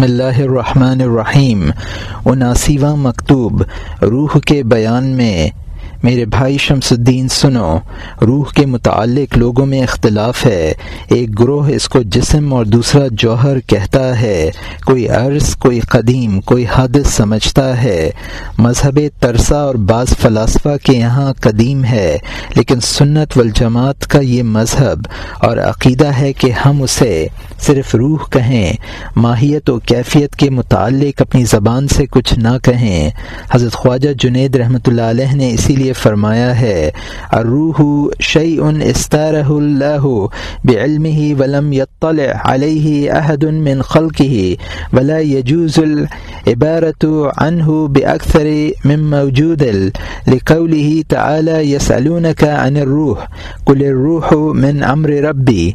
بسم اللہ الرحمن الرحیم۔ و مکتوب، روح کے بیان میں۔ میرے بھائی شمس الدین سنو، روح کے متعلق لوگوں میں اختلاف ہے۔ ایک گروہ اس کو جسم اور دوسرا جوہر کہتا ہے۔ کوئی عرض، کوئی قدیم، کوئی حادث سمجھتا ہے۔ مذہب ترسا اور بعض فلاسفہ کے یہاں قدیم ہے۔ لیکن سنت والجماعت کا یہ مذہب اور عقیدہ ہے کہ ہم اسے صرف روح کہیں، ماہیت و کیفیت کے متعلق اپنی زبان سے کچھ نہ کہیں۔ حضرت خواجہ جنید رحمۃ اللہ علیہ نے اسی لیے فرمایا ہے، الروح شعی ان استارہ اللہ بعلم ہی ولم يطلع علیہ احد من خلقه ولا يجوز العبارت عنه باکثر من موجود لقوله تعالى يسألونك عن الروح، قل الروح من امر ربی۔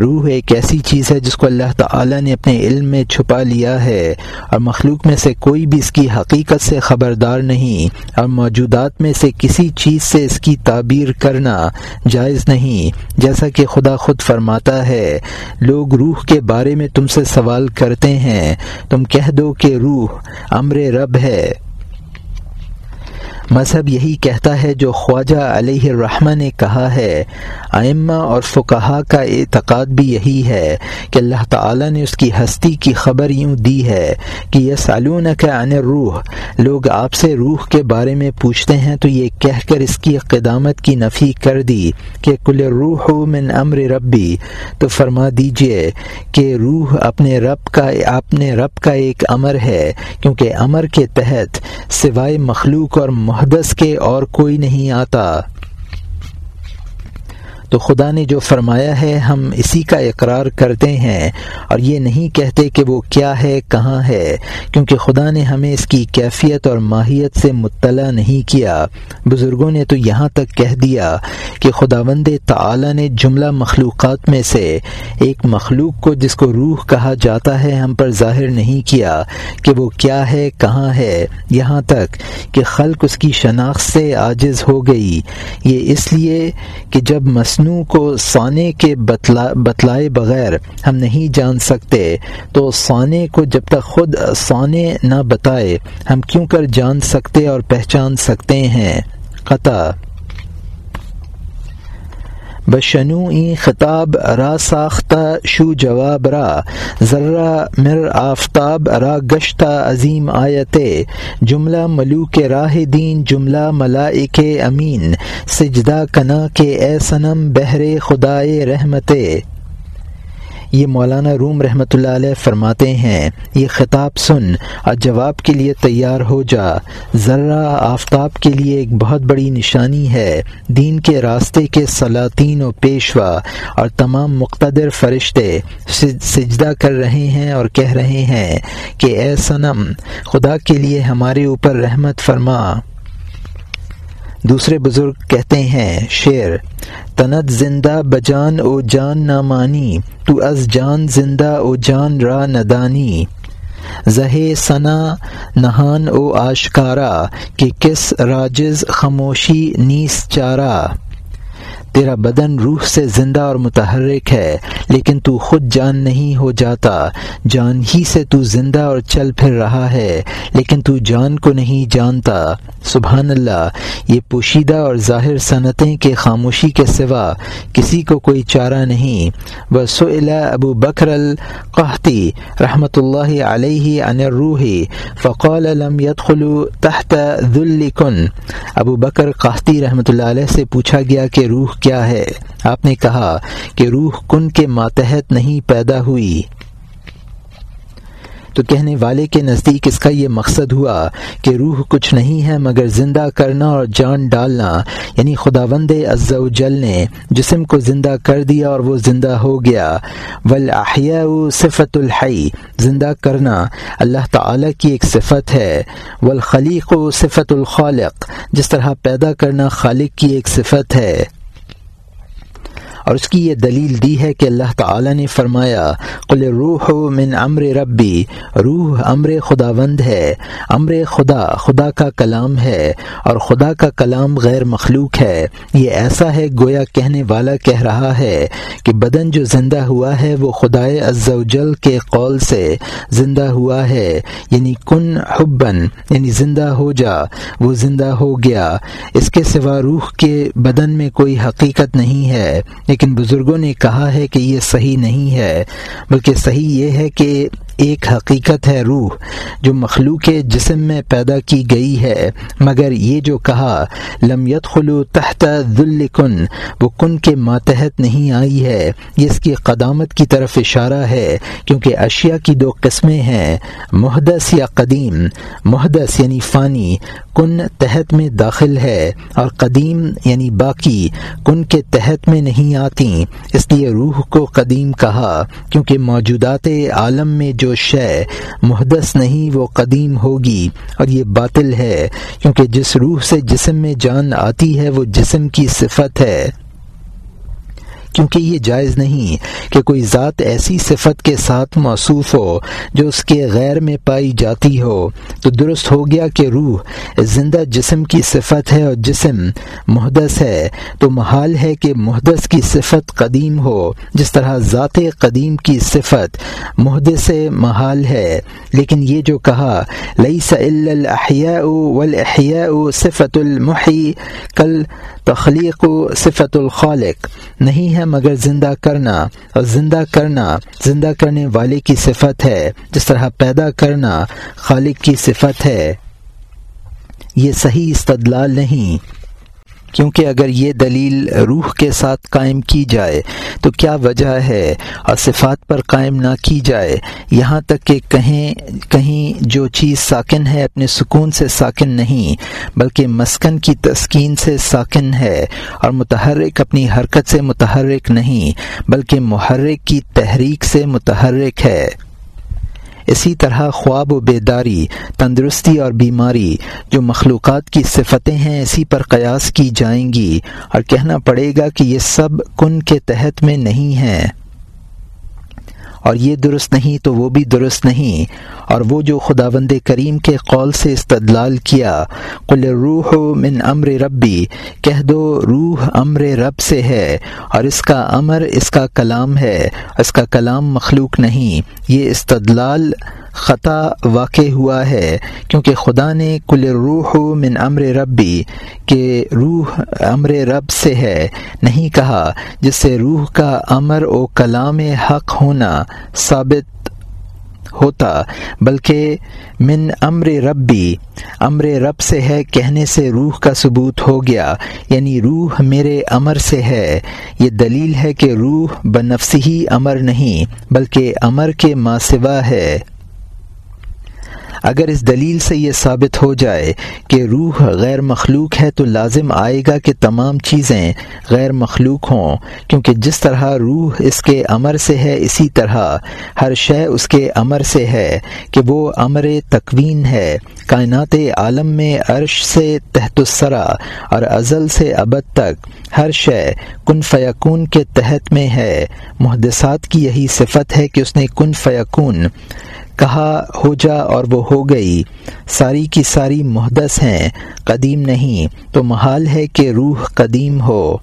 روح ایک ایسی چیز ہے جس کو اللہ تعالی نے اپنے علم میں چھپا لیا ہے اور مخلوق میں سے کوئی بھی اس کی حقیقت سے خبردار نہیں اور موجودات میں سے کسی چیز سے اس کی تعبیر کرنا جائز نہیں، جیسا کہ خدا خود فرماتا ہے، لوگ روح کے بارے میں تم سے سوال کرتے ہیں، تم کہہ دو کہ روح امر رب ہے۔ مذہب یہی کہتا ہے جو خواجہ علیہ الرحمٰ نے کہا ہے۔ ائمہ اور فقہا کا اعتقاد بھی یہی ہے کہ اللہ تعالی نے اس کی ہستی کی خبر یوں دی ہے کہ یہ سالون کا ان روح لوگ آپ سے روح کے بارے میں پوچھتے ہیں تو یہ کہہ کر اس کی قدامت کی نفی کر دی کہ کل روح من امر ربی۔ تو فرما دیجیے کہ روح اپنے رب کا، اپنے رب کا ایک امر ہے، کیونکہ امر کے تحت سوائے مخلوق اور محدث کے اور کوئی نہیں آتا۔ تو خدا نے جو فرمایا ہے، ہم اسی کا اقرار کرتے ہیں۔ اور یہ نہیں کہتے کہ وہ کیا ہے، کہاں ہے۔ کیونکہ خدا نے ہمیں اس کی کیفیت اور ماہیت سے مطلع نہیں کیا۔ بزرگوں نے تو یہاں تک کہہ دیا کہ خدا وند تعلیٰ نے جملہ مخلوقات میں سے ایک مخلوق کو جس کو روح کہا جاتا ہے، ہم پر ظاہر نہیں کیا کہ وہ کیا ہے، کہاں ہے۔ یہاں تک کہ خلق اس کی شناخت سے عاجز ہو گئی۔ یہ اس لیے کہ جب مس مصنوع کو سانے کے بتلا، بتلائے بغیر ہم نہیں جان سکتے، تو سانے کو جب تک خود سانے نہ بتائے، ہم کیوں کر جان سکتے اور پہچان سکتے ہیں؟ قطع بشنوئی خطاب را ساختہ شو جواب را، ذرہ مر آفتاب را گشتہ عظیم آیت، جملہ ملوک راہ دین، جملہ ملائک امین، سجدہ کنا کے اے سنم بہر خدائے رحمت۔ یہ مولانا روم رحمۃ اللہ علیہ فرماتے ہیں، یہ خطاب سن اور جواب کے لیے تیار ہو جا۔ ذرہ آفتاب کے لیے ایک بہت بڑی نشانی ہے۔ دین کے راستے کے سلاطین و پیشوا اور تمام مقتدر فرشتے سجدہ کر رہے ہیں اور کہہ رہے ہیں کہ اے سنم خدا کے لیے ہمارے اوپر رحمت فرما۔ دوسرے بزرگ کہتے ہیں شعر تنت زندہ بجان او جان نہ مانی، تو از جان زندہ او جان را ندانی زہ ثنا نہان او آشکارا، کہ کس راجز خاموشی نیس چارہ تیرا بدن روح سے زندہ اور متحرک ہے، لیکن تو خود جان نہیں ہو جاتا۔ جان ہی سے تو زندہ اور چل پھر رہا ہے، لیکن تو جان کو نہیں جانتا۔ سبحان اللہ، یہ پوشیدہ اور ظاہر صنعتیں کے خاموشی کے سوا کسی کو کوئی چارہ نہیں۔ بس ابو بکر القحتی رحمۃ اللہ علیہ ان روحی فقول علم يدخلوا تحت ذل ابو بکر قحطی رحمۃ اللہ علیہ سے پوچھا گیا کہ روح کیا ہے؟ آپ نے کہا کہ روح کن کے ماتحت نہیں پیدا ہوئی۔ تو کہنے والے کے نزدیک اس کا یہ مقصد ہوا کہ روح کچھ نہیں ہے مگر زندہ کرنا اور جان ڈالنا یعنی خدا وند جل نے جسم کو زندہ کر دیا اور وہ زندہ ہو گیا۔ ولاحیہ صفت الحی زندہ کرنا اللہ تعالی کی ایک صفت ہے۔ والخلیق و صفت الخالق، جس طرح پیدا کرنا خالق کی ایک صفت ہے۔ اور اس کی یہ دلیل دی ہے کہ اللہ تعالی نے فرمایا، قل روح من امر ربی، روح امر خداوند ہے، امر خدا خدا کا کلام ہے، اور خدا کا کلام غیر مخلوق ہے۔ یہ ایسا ہے گویا کہنے والا کہہ رہا ہے کہ بدن جو زندہ ہوا ہے وہ خدائے جل کے قول سے زندہ ہوا ہے یعنی کن حبن یعنی زندہ ہو جا، وہ زندہ ہو گیا۔ اس کے سوا روح کے بدن میں کوئی حقیقت نہیں ہے۔ لیکن بزرگوں نے کہا ہے کہ یہ صحیح نہیں ہے، بلکہ صحیح یہ ہے کہ ایک حقیقت ہے روح جو مخلوق جسم میں پیدا کی گئی ہے۔ مگر یہ جو کہا، لم خلو تحت ذل کن، وہ کن کے ماتحت نہیں آئی ہے۔ یہ اس کی قدامت کی طرف اشارہ ہے، کیونکہ اشیاء کی دو قسمیں ہیں۔ محدث یا قدیم، محدث یعنی فانی، کن تحت میں داخل ہے، اور قدیم یعنی باقی، کن کے تحت میں نہیں آتی اس لیے روح کو قدیم کہا، کیونکہ موجودات عالم میں جو جو شے محدث نہیں، وہ قدیم ہوگی اور یہ باطل ہے، کیونکہ جس روح سے جسم میں جان آتی ہے، وہ جسم کی صفت ہے۔ کیونکہ یہ جائز نہیں کہ کوئی ذات ایسی صفت کے ساتھ موصوف ہو جو اس کے غیر میں پائی جاتی ہو۔ تو درست ہو گیا کہ روح زندہ جسم کی صفت ہے اور جسم محدث ہے۔ تو محال ہے کہ محدث کی صفت قدیم ہو۔ جس طرح ذات قدیم کی صفت محدث محال ہے۔ لیکن یہ جو کہا لئی الاحیاء والاحیاء صفت المحی کل تخلیق صفت الخالق نہیں ہے مگر زندہ کرنا اور زندہ کرنا زندہ کرنے والے کی صفت ہے جس طرح پیدا کرنا خالق کی صفت ہے یہ صحیح استدلال نہیں کیونکہ اگر یہ دلیل روح کے ساتھ قائم کی جائے تو کیا وجہ ہے اور صفات پر قائم نہ کی جائے؟ یہاں تک کہ کہیں کہیں جو چیز ساکن ہے اپنے سکون سے ساکن نہیں، بلکہ مسکن کی تسکین سے ساکن ہے اور متحرک اپنی حرکت سے متحرک نہیں، بلکہ محرک کی تحریک سے متحرک ہے۔ اسی طرح خواب و بیداری، تندرستی اور بیماری، جو مخلوقات کی صفتیں ہیں، اسی پر قیاس کی جائیں گی۔ اور کہنا پڑے گا کہ یہ سب کن کے تحت میں نہیں ہیں۔ اور یہ درست نہیں تو وہ بھی درست نہیں۔ اور وہ جو خداوند کریم کے قول سے استدلال کیا، قل روح من امر ربی کہہ دو روح امر رب سے ہے، اور اس کا امر اس کا کلام ہے، اس کا کلام مخلوق نہیں۔ یہ استدلال خطا واقع ہوا ہے، کیونکہ خدا نے کل روح من امر ربی کہ روح امر رب سے ہے، نہیں کہا جس سے روح کا امر و کلام حق ہونا ثابت ہوتا، بلکہ من امر ربی، امر رب سے ہے، کہنے سے روح کا ثبوت ہو گیا یعنی روح میرے امر سے ہے۔ یہ دلیل ہے کہ روح بنفسی ہی امر نہیں، بلکہ امر کے ماسوا ہے۔ اگر اس دلیل سے یہ ثابت ہو جائے کہ روح غیر مخلوق ہے تو لازم آئے گا کہ تمام چیزیں غیر مخلوق ہوں، کیونکہ جس طرح روح اس کے امر سے ہے، اسی طرح ہر شے اس کے امر سے ہے کہ وہ امر تکوین ہے۔ کائنات عالم میں عرش سے تحت السرا اور ازل سے ابد تک ہر شے کن فیکون کے تحت میں ہے۔ محدثات کی یہی صفت ہے کہ اس نے کن فیکون کہا، ہو جا اور وہ ہو گئی۔ ساری کی ساری محدث ہیں، قدیم نہیں۔ تو محال ہے کہ روح قدیم ہو۔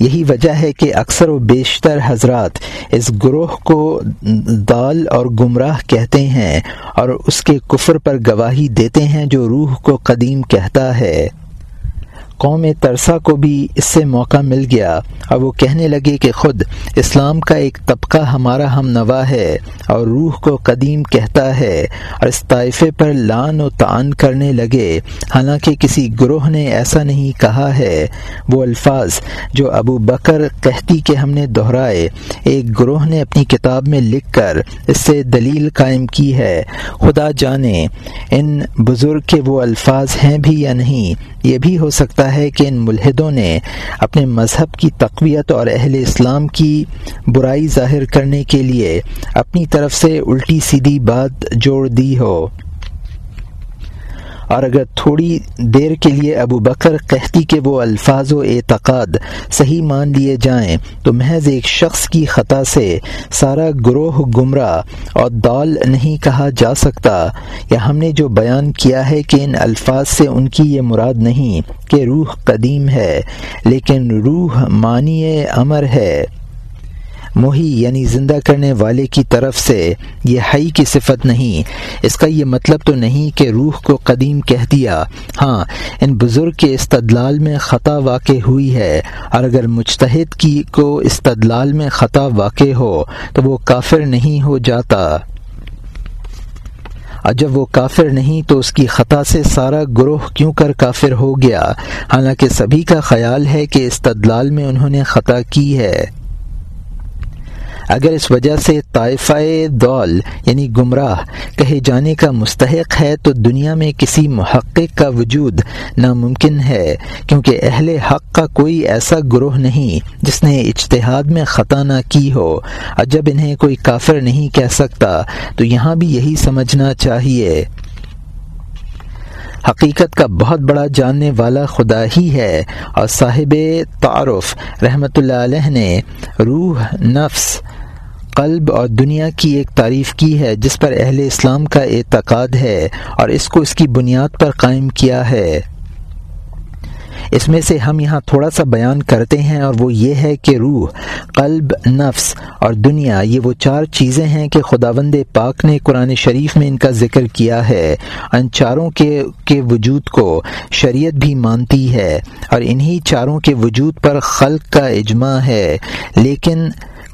یہی وجہ ہے کہ اکثر و بیشتر حضرات اس گروہ کو دال اور گمراہ کہتے ہیں اور اس کے کفر پر گواہی دیتے ہیں جو روح کو قدیم کہتا ہے۔ قوم ترسا کو بھی اس سے موقع مل گیا۔ اور وہ کہنے لگے کہ خود اسلام کا ایک طبقہ ہمارا ہم نوا ہے اور روح کو قدیم کہتا ہے اور اس طائفے پر لان و تعان کرنے لگے۔ حالانکہ کسی گروہ نے ایسا نہیں کہا ہے۔ وہ الفاظ جو ابو بکر کہتی کہ ہم نے دہرائے، ایک گروہ نے اپنی کتاب میں لکھ کر اس سے دلیل قائم کی ہے۔ خدا جانے ان بزرگ کے وہ الفاظ ہیں بھی یا نہیں۔ یہ بھی ہو سکتا ہے کہ ان ملحدوں نے اپنے مذہب کی تقویت اور اہل اسلام کی برائی ظاہر کرنے کے لیے اپنی طرف سے الٹی سیدھی بات جوڑ دی ہو۔ اور اگر تھوڑی دیر کے لیے ابو بکر کہتی کہ وہ الفاظ و اعتقاد صحیح مان لیے جائیں تو محض ایک شخص کی خطا سے سارا گروہ گمراہ اور دال نہیں کہا جا سکتا۔ یا ہم نے جو بیان کیا ہے کہ ان الفاظ سے ان کی یہ مراد نہیں کہ روح قدیم ہے، لیکن روح معنی امر ہے۔ موہی یعنی زندہ کرنے والے کی طرف سے یہ ہائی کی صفت نہیں۔ اس کا یہ مطلب تو نہیں کہ روح کو قدیم کہہ دیا۔ ہاں ان بزرگ کے استدلال میں خطا واقع ہوئی ہے۔ اور اگر مجتہد کی کو استدلال میں خطا واقع ہو، تو وہ کافر نہیں ہو جاتا۔ اور جب وہ کافر نہیں، تو اس کی خطا سے سارا گروہ کیوں کر کافر ہو گیا؟ حالانکہ سبھی کا خیال ہے کہ استدلال میں انہوں نے خطا کی ہے۔ اگر اس وجہ سے طائفہ دول یعنی گمراہ کہے جانے کا مستحق ہے تو دنیا میں کسی محقق کا وجود ناممکن ہے، کیونکہ اہل حق کا کوئی ایسا گروہ نہیں جس نے اجتہاد میں خطا نہ کی ہو۔ اور جب انہیں کوئی کافر نہیں کہہ سکتا، تو یہاں بھی یہی سمجھنا چاہیے۔ حقیقت کا بہت بڑا جاننے والا خدا ہی ہے۔ اور صاحب تعارف رحمۃ اللہ علیہ نے روح نفس قلب اور دنیا کی ایک تعریف کی ہے، جس پر اہل اسلام کا اعتقاد ہے اور اس کو اس کی بنیاد پر قائم کیا ہے۔ اس میں سے ہم یہاں تھوڑا سا بیان کرتے ہیں اور وہ یہ ہے کہ روح، قلب، نفس اور دنیا، یہ وہ چار چیزیں ہیں کہ خداوند پاک نے قرآن شریف میں ان کا ذکر کیا ہے۔ ان چاروں کے کے وجود کو شریعت بھی مانتی ہے اور انہی چاروں کے وجود پر خلق کا اجماع ہے۔ لیکن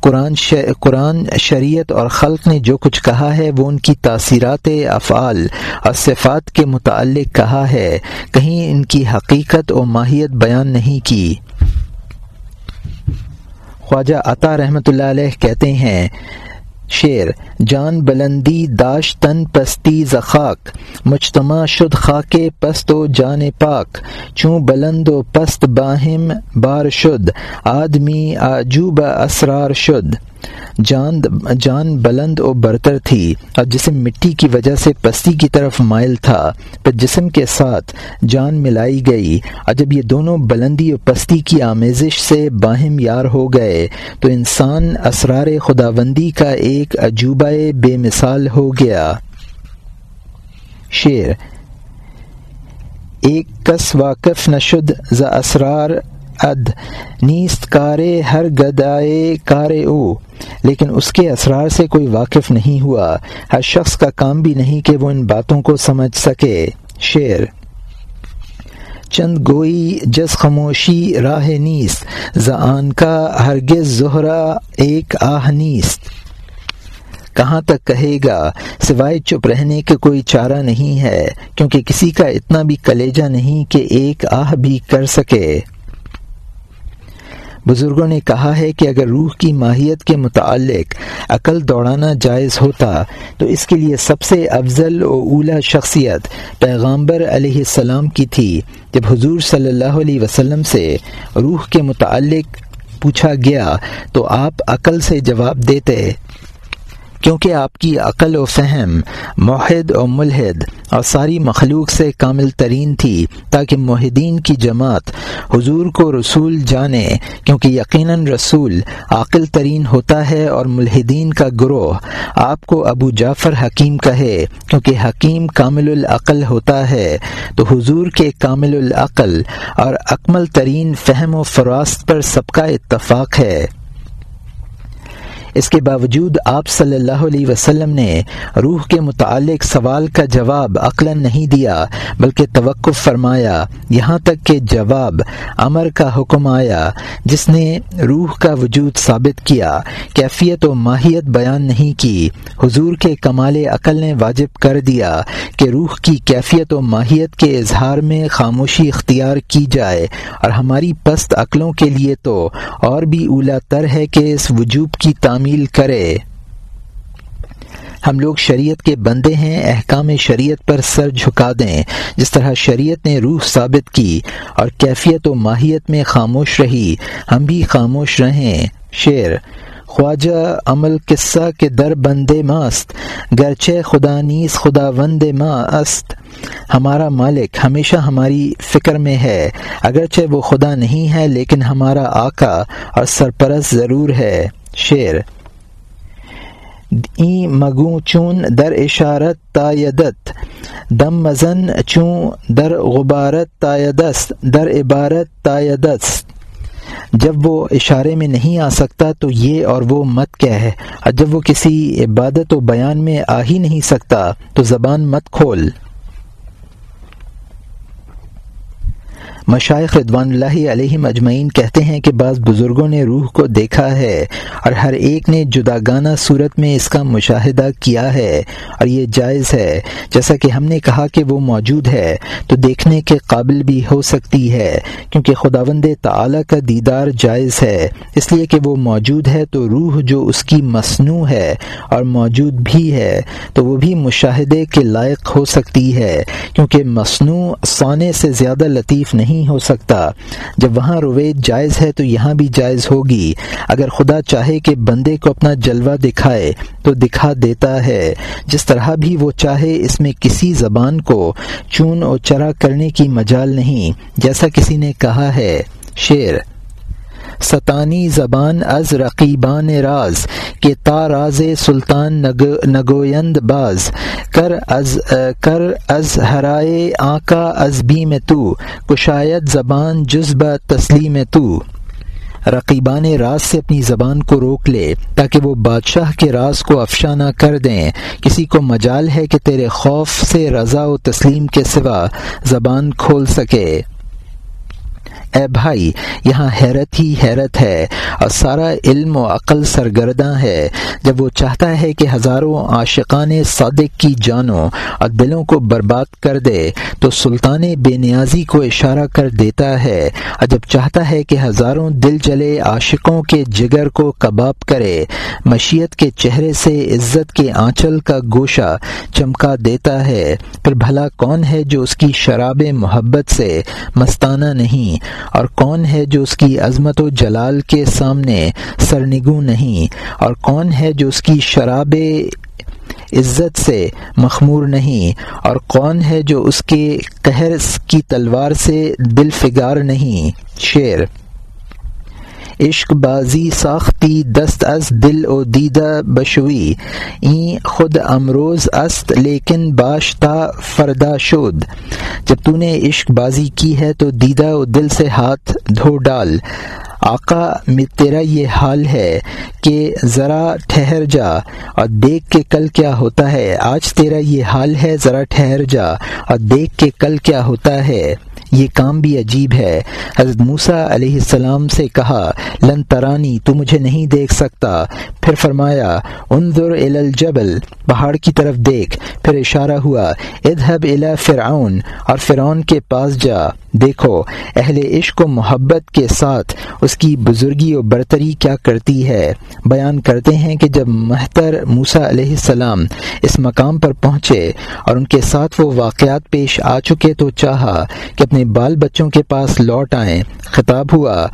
قرآن قرآن شریعت اور خلق نے جو کچھ کہا ہے وہ ان کی تاثیرات افعال اور صفات کے متعلق کہا ہے۔ کہیں ان کی حقیقت و ماہیت بیان نہیں کی۔ خواجہ عطا رحمۃ اللہ علیہ کہتے ہیں شعر، جان بلندی داش تن پستی زخاک مجتمع شد خاک پست و جان پاک چوں بلند و پست باہم بار شد، آدمی آجوب اسرار شد۔ جان جان بلند و برتر تھی اور جسم مٹی کی وجہ سے پستی کی طرف مائل تھا۔ پھر جسم کے ساتھ جان ملائی گئی اور جب یہ دونوں بلندی و پستی کی آمیزش سے باہم یار ہو گئے تو انسان اسرار خداوندی کا ایک عجوبہ بے مثال ہو گیا۔ شعر، ایک کس واقف نشد ز اسرار اد، نیست، کارے، ہر گدائے کارے او۔ لیکن اس کے اسرار سے کوئی واقف نہیں ہوا۔ ہر شخص کا کام بھی نہیں کہ وہ ان باتوں کو سمجھ سکے۔ شعر چند گوئی جس خاموشی راہ نیست زآن کا ہرگز زہرا ایک آہ نیست۔ کہاں تک کہے گا؟ سوائے چپ رہنے کے کوئی چارہ نہیں ہے، کیونکہ کسی کا اتنا بھی کلیجہ نہیں کہ ایک آہ بھی کر سکے۔ بزرگوں نے کہا ہے کہ اگر روح کی ماہیت کے متعلق عقل دوڑانا جائز ہوتا، تو اس کے لیے سب سے افضل و اولا شخصیت پیغامبر علیہ السلام کی تھی، جب حضور صلی اللہ علیہ وسلم سے روح کے متعلق پوچھا گیا تو آپ عقل سے جواب دیتے۔ کیونکہ آپ کی عقل و فہم معاہد و ملحد اور ساری مخلوق سے کامل ترین تھی تاکہ معاہدین کی جماعت حضور کو رسول جانے، کیونکہ یقیناً رسول عقل ترین ہوتا ہے اور ملحدین کا گروہ آپ کو ابو جعفر حکیم کہے، کیونکہ حکیم کامل العقل ہوتا ہے، تو حضور کے کامل العقل اور اکمل ترین فہم و فراست پر سب کا اتفاق ہے۔ اس کے باوجود آپ صلی اللہ علیہ وسلم نے روح کے متعلق سوال کا جواب عقل نہیں دیا، بلکہ توقف فرمایا، یہاں تک کہ جواب امر کا حکم آیا، جس نے روح کا وجود ثابت کیا، کیفیت و ماہیت بیان نہیں کی، حضور کے کمال عقل نے واجب کر دیا کہ روح کی کیفیت و ماہیت کے اظہار میں خاموشی اختیار کی جائے، اور ہماری پست عقلوں کے لیے تو اور بھی اولا تر ہے کہ اس وجوب کی تعمیر کرے۔ ہم لوگ شریعت کے بندے ہیں، احکام شریعت پر سر جھکا دیں۔ جس طرح شریعت نے روح ثابت کی اور کیفیت و ماہیت میں خاموش رہی، ہم بھی خاموش رہیں۔ شعر، خواجہ عمل قصہ کے در بندے ماست، گرچہ خدا نیز خدا وند ماں است۔ ہمارا مالک ہمیشہ ہماری فکر میں ہے، اگرچہ وہ خدا نہیں ہے، لیکن ہمارا آقا اور سرپرست ضرور ہے۔ شعر ای مگو چون در اشارت تایدت، دم مزن چون در غبارت تایدست، در عبارت تایدست۔ جب وہ اشارے میں نہیں آ سکتا تو یہ اور وہ مت کہہ۔ ہے اور جب وہ کسی عبادت و بیان میں آ ہی نہیں سکتا تو زبان مت کھول۔ مشائق ردوان اللہ علیہ مجمعین کہتے ہیں کہ بعض بزرگوں نے روح کو دیکھا ہے اور ہر ایک نے جداگانہ صورت میں اس کا مشاہدہ کیا ہے اور یہ جائز ہے۔ جیسا کہ ہم نے کہا کہ وہ موجود ہے، تو دیکھنے کے قابل بھی ہو سکتی ہے، کیونکہ خداوند تعالی کا دیدار جائز ہے۔ اس لیے کہ وہ موجود ہے تو روح جو اس کی مصنوع ہے اور موجود بھی ہے، تو وہ بھی مشاہدے کے لائق ہو سکتی ہے، کیونکہ مصنوع سونے سے زیادہ لطیف نہیں نہیں ہو سکتا۔ جب وہاں رویت جائز ہے تو یہاں بھی جائز ہوگی۔ اگر خدا چاہے کہ بندے کو اپنا جلوہ دکھائے، تو دکھا دیتا ہے۔ جس طرح بھی وہ چاہے، اس میں کسی زبان کو چون اور چرا کرنے کی مجال نہیں، جیسا کسی نے کہا ہے۔ شعر ستانی زبان از رقیبان راز، کہ تا راز سلطان نگویند باز، کر از کر از ہرائے آکا از بھی میں تو کشایت زبان جزب تسلیم تو۔ رقیبان راز سے اپنی زبان کو روک لے، تاکہ وہ بادشاہ کے راز کو افشا نہ کر دیں۔ کسی کو مجال ہے کہ تیرے خوف سے رضا و تسلیم کے سوا زبان کھول سکے۔ اے بھائی، یہاں حیرت ہی حیرت ہے اور سارا علم و عقل سرگرداں ہے۔ جب وہ چاہتا ہے کہ ہزاروں عاشقان صادق کی جانوں اور دلوں کو برباد کر دے، تو سلطان بے نیازی کو اشارہ کر دیتا ہے۔ اور جب چاہتا ہے کہ ہزاروں دل جلے عاشقوں کے جگر کو کباب کرے، مشیت کے چہرے سے عزت کے آنچل کا گوشہ چمکا دیتا ہے۔ پھر بھلا کون ہے جو اس کی شراب محبت سے مستانہ نہیں؟ اور کون ہے جو اس کی عظمت و جلال کے سامنے سرنگو نہیں، اور کون ہے جو اس کی شراب عزت سے مخمور نہیں، اور کون ہے جو اس کے قہر کی تلوار سے دل فگار نہیں؟ شعر عشق بازی ساختی، دست از دل و دیدہ بشوئی این خود امروز است، لیکن باشتا فردا شد۔ جب تو نے عشق بازی کی ہے، تو دیدہ و دل سے ہاتھ دھو ڈال۔ آقا، میں تیرا یہ حال ہے کہ ذرا ٹھہر جا۔ اور دیکھ کے کل کیا ہوتا ہے۔ آج تیرا یہ حال ہے، ذرا ٹھہر جا۔ اور دیکھ کے کل کیا ہوتا ہے۔ یہ کام بھی عجیب ہے۔ حضرت موسا علیہ السلام سے کہا، لن ترانی، تو مجھے نہیں دیکھ سکتا۔ پھر فرمایا، انظر الجبل، پہاڑ کی طرف دیکھ۔ پھر اشارہ ہوا ادہب الا فرعون، اور فرعون کے پاس جا۔ دیکھو، اہل عشق و محبت کے ساتھ اس کی بزرگی و برتری کیا کرتی ہے۔ بیان کرتے ہیں کہ جب محتر موسا علیہ السلام اس مقام پر پہنچے اور ان کے ساتھ وہ واقعات پیش آ چکے تو چاہا کہ اپنے بال بچوں کے پاس لوٹ آئیں۔ خطاب ہوا،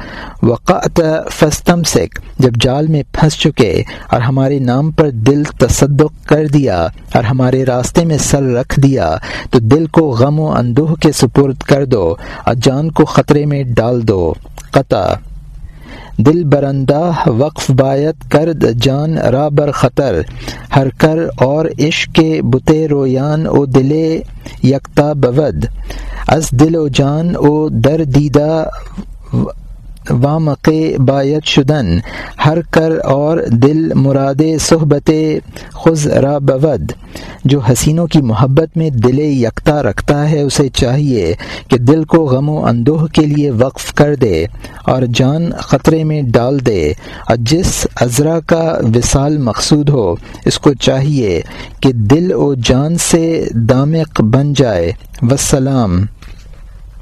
وقعت فستم سکھ جب جال میں پھنس چکے اور ہمارے نام پر دل تصدق کر دیا اور ہمارے راستے میں سر رکھ دیا، تو دل کو غم و اندوہ کے سپرد کر دو اور جان کو خطرے میں ڈال دو۔ قطع۔ دل برندہ وقف بایت کرد، جان را بر خطر۔ ہر کر اور عشق کے بتے رویان، او دلے یکتا بود۔ از دل و جان او در دیدہ وامق بایت شدن، ہر کر اور دل مراد صحبت خز را بود، جو حسینوں کی محبت میں دل یکتا رکھتا ہے، اسے چاہیے کہ دل کو غم و اندوہ کے لیے وقف کر دے اور جان خطرے میں ڈال دے۔ اور جس عذرا کا وصال مقصود ہو، اس کو چاہیے کہ دل و جان سے دامق بن جائے۔ وسلام